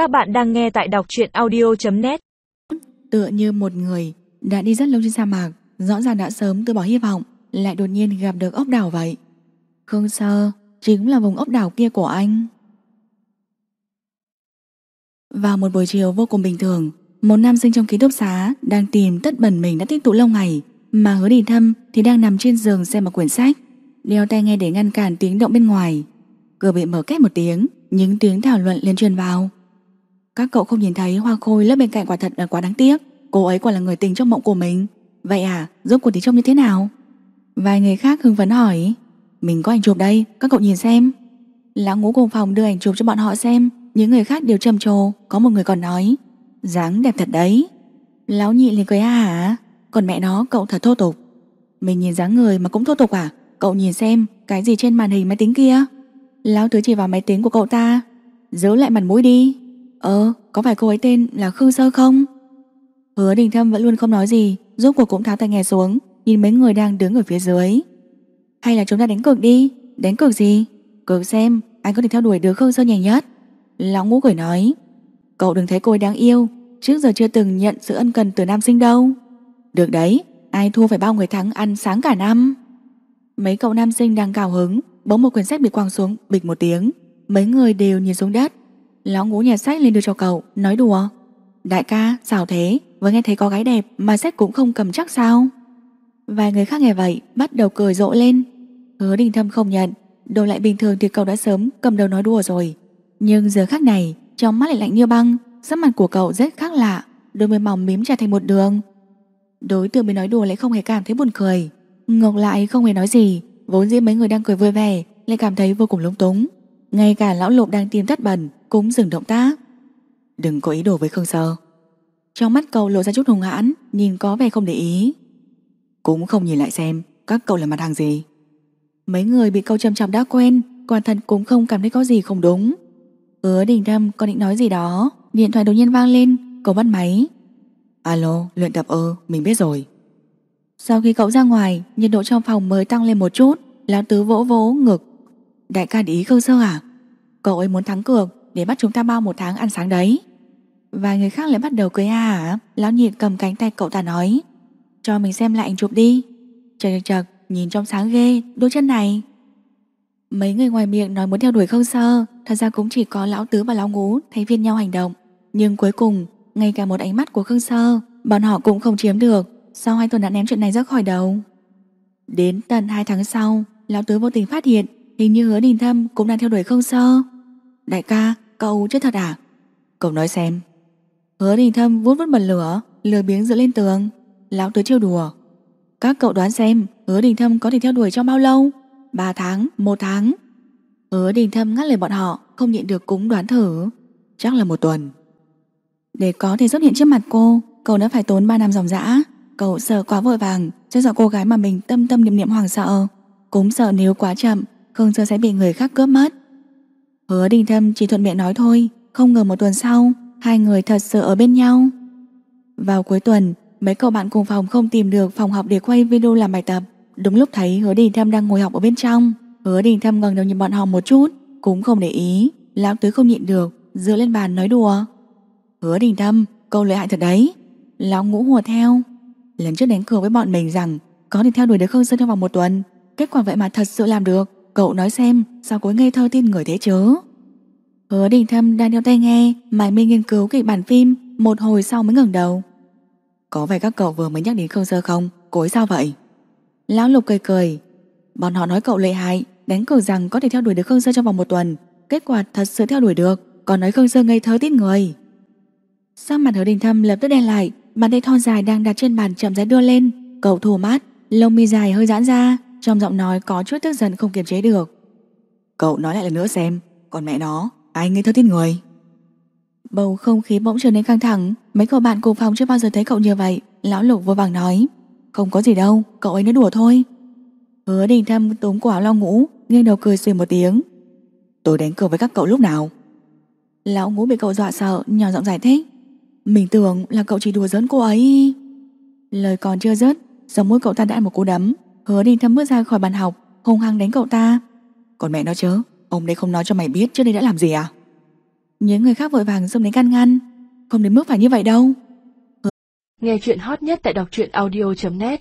Các bạn đang nghe tại đọc truyện audio.net Tựa như một người đã đi rất lâu trên sa mạc, Rõ ràng đã sớm từ bỏ hy vọng, Lại đột nhiên gặp được ốc đảo vậy. Khương Sơ Chính là vùng ốc đảo kia của anh. Vào một buổi chiều vô cùng bình thường, Một nam sinh trong ký túc xá Đang tìm tất bẩn mình đã tích tụ lâu ngày, Mà hứa đình thâm thì đang nằm trên giường xem một quyển sách, Đeo tai nghe để ngăn cản tiếng động bên ngoài. Cửa bị mở két một tiếng, Những tiếng thảo luận liên truyền vào. Các cậu không nhìn thấy hoa khôi lớp bên cạnh quả thật là quá đáng tiếc. Cô ấy quả là người tình trong mộng của mình. Vậy à, rốt cuộc thì trông như thế nào? Vài người khác hưng phấn hỏi. Mình có ảnh chụp đây, các cậu nhìn xem. Lão ngũ cùng phòng đưa ảnh chụp cho bọn họ xem. Những người khác đều trầm trồ Có một người còn nói. Dáng đẹp thật đấy. Lão nhị liền cười ha hả. Còn mẹ nó cậu thật thô tục. Mình nhìn dáng người mà cũng thô tục à? Cậu nhìn xem cái gì trên màn hình máy tính kia? Lão tứ chỉ vào máy tính của cậu ta. Giấu lại mặt mũi đi. Ờ có phải cô ấy tên là Khương Sơ không? Hứa đình thâm vẫn luôn không nói gì, Rốt cuộc cũng tháo tay nghe xuống, Nhìn mấy người đang đứng ở phía dưới. Hay là chúng ta đánh cược đi? Đánh cược gì? Cược xem anh có thể theo đuổi được Khương Sơ nhanh nhất. Lão ngũ cười nói, Cậu đừng thấy cô ấy đáng yêu, Trước giờ chưa từng nhận sự ân cần từ nam sinh đâu. Được đấy, Ai thua phải bao người thắng ăn sáng cả năm. Mấy cậu nam sinh đang cào hứng, Bỗng một quyển sách bị quăng xuống, bịch một tiếng. Mấy người đều nhìn xuống đất Lão ngũ nhà sách lên đưa cho cậu, Nói đùa. Đại ca, sao thế? Vừa nghe thấy có gái đẹp mà sách cũng không cầm chắc sao? Vài người khác nghe vậy, Bắt đầu cười rộ lên. Hứa đình thâm không nhận Đồ lại bình thường thì cậu đã sớm cầm đầu nói đùa rồi. Nhưng giờ khác này, Trong mắt lại lạnh như băng, Sắc mặt của cậu rất khác lạ, Đôi môi mỏng mím chặt thành một đường. Đối tượng bị nói đùa lại không hề cảm thấy buồn cười. Ngược lại không hề nói gì, Vốn dĩ mấy người đang cười vui vẻ, Lại cảm thấy vô cùng lúng túng. Ngay cả lão lục đang tìm thất bẩn Cũng dừng động tác. Đừng có ý đồ với Khương Sơ. Trong mắt cậu lộ ra chút hùng hãn Nhìn có vẻ không để ý. Cũng không nhìn lại xem Các cậu là mặt hàng gì. Mấy người bị câu châm chọc đã quen Quả thật cũng không cảm thấy có gì không đúng. Hứa đình đâm còn định nói gì đó Điện thoại đột nhiên vang lên Cậu bắt máy. Alo luyện tập ơ mình biết rồi. Sau khi cậu ra ngoài Nhiệt độ trong phòng mới tăng lên một chút Lão tứ vỗ vỗ ngực Đại ca để ý Khương Sơ à? Cậu ấy muốn thắng cược để bắt chúng ta bao một tháng ăn sáng đấy. Vài người khác lại bắt đầu cười à hả. Lão nhịn cầm cánh tay cậu ta nói, Cho mình xem lại ảnh chụp đi. Chật chật chật, nhìn trong sáng ghê, Đôi chân này. Mấy người ngoài miệng nói muốn theo đuổi Khương Sơ, Thật ra cũng chỉ có lão tứ và lão ngũ Thay phiên nhau hành động. Nhưng cuối cùng, ngay cả một ánh mắt của Khương Sơ, Bọn họ cũng không chiếm được. Sau hai tuần đã ném chuyện này ra khỏi đầu. Đến tận hai tháng sau, Lão tứ vô tình phát hiện Hình như hứa đình thâm cũng đang theo đuổi không Sơ Đại ca, cậu chết thật à? Cậu nói xem. Hứa đình thâm vút vút bật lửa Lửa biếng dựa lên tường. Lão tứ trêu đùa. Các cậu đoán xem hứa đình thâm có thể theo đuổi trong bao lâu? 3 tháng, 1 tháng? Hứa đình thâm ngắt lời bọn họ Không nhịn được cũng đoán thử. Chắc là một tuần. Để có thể xuất hiện trước mặt cô Cậu đã phải tốn 3 năm dòng dã. Cậu sợ quá vội vàng Cho sợ cô gái mà mình tâm tâm niệm niệm hoàng sợ. Cũng sợ nếu quá chậm không sợ sẽ bị người khác cướp mất. Hứa đình thâm chỉ thuận miệng nói thôi, Không ngờ một tuần sau, Hai người thật sự ở bên nhau. Vào cuối tuần, Mấy cậu bạn cùng phòng không tìm được phòng học để quay video làm bài tập. Đúng lúc thấy hứa đình thâm đang ngồi học ở bên trong, Hứa đình thâm ngẩng đầu nhìn bọn họ một chút, Cũng không để ý. Lão tứ không nhịn được, Dựa lên bàn nói đùa. Hứa đình thâm Câu lợi hại thật đấy. Lão ngũ hùa theo. Lần trước đánh cược với bọn mình rằng, Có thể theo đuổi được Khương Sơn trong vòng một tuần, Kết quả vậy mà thật sự làm được. Cậu nói xem, sao cuối ngây thơ tin người thế chứ? Hứa đình thâm đang đeo tay nghe, Mải mê nghiên cứu kịch bản phim, Một hồi sau mới ngẩng đầu. Có vẻ các cậu vừa mới nhắc đến Khương Sơ không? Cối sao vậy? Lão Lục cười cười. Bọn họ nói cậu lợi hại, Đánh cược rằng có thể theo đuổi được Khương Sơ trong vòng một tuần. Kết quả thật sự theo đuổi được, Còn nói Khương Sơ ngây thơ tít người. Sắc mặt hứa đình thâm lập tức đen lại, Bàn tay thon dài đang đặt trên bàn chậm rãi đưa lên. Cậu thủ mát, Lông mi dài hơi giãn ra. Trong giọng nói có chút tức giận không kiềm chế được. Cậu nói lại lần nữa xem Còn mẹ nó Ai ngây thơ tít người? Bầu không khí bỗng trở nên căng thẳng Mấy cậu bạn cùng phòng chưa bao giờ thấy cậu như vậy Lão Lục vô vàng nói. Không có gì đâu, cậu ấy nói đùa thôi. Hứa đình thâm túm áo lo ngũ Nghiêng đầu cười xùy một tiếng. Tôi đánh cược với các cậu lúc nào? Lão ngũ bị cậu dọa sợ Nhỏ giọng giải thích. Mình tưởng là cậu chỉ đùa giỡn cô ấy. Lời còn chưa dứt Giống môi cậu ta đã một cú đấm Hứa Đình Thâm bước ra khỏi bàn học Hùng hăng đánh cậu ta. Còn mẹ nó chớ, Ông đây không nói cho mày biết trước đây đã làm gì à? Những người khác vội vàng xông đến can ngăn. Không đến mức phải như vậy đâu. Nghe chuyện hot nhất tại đọc truyện audio.net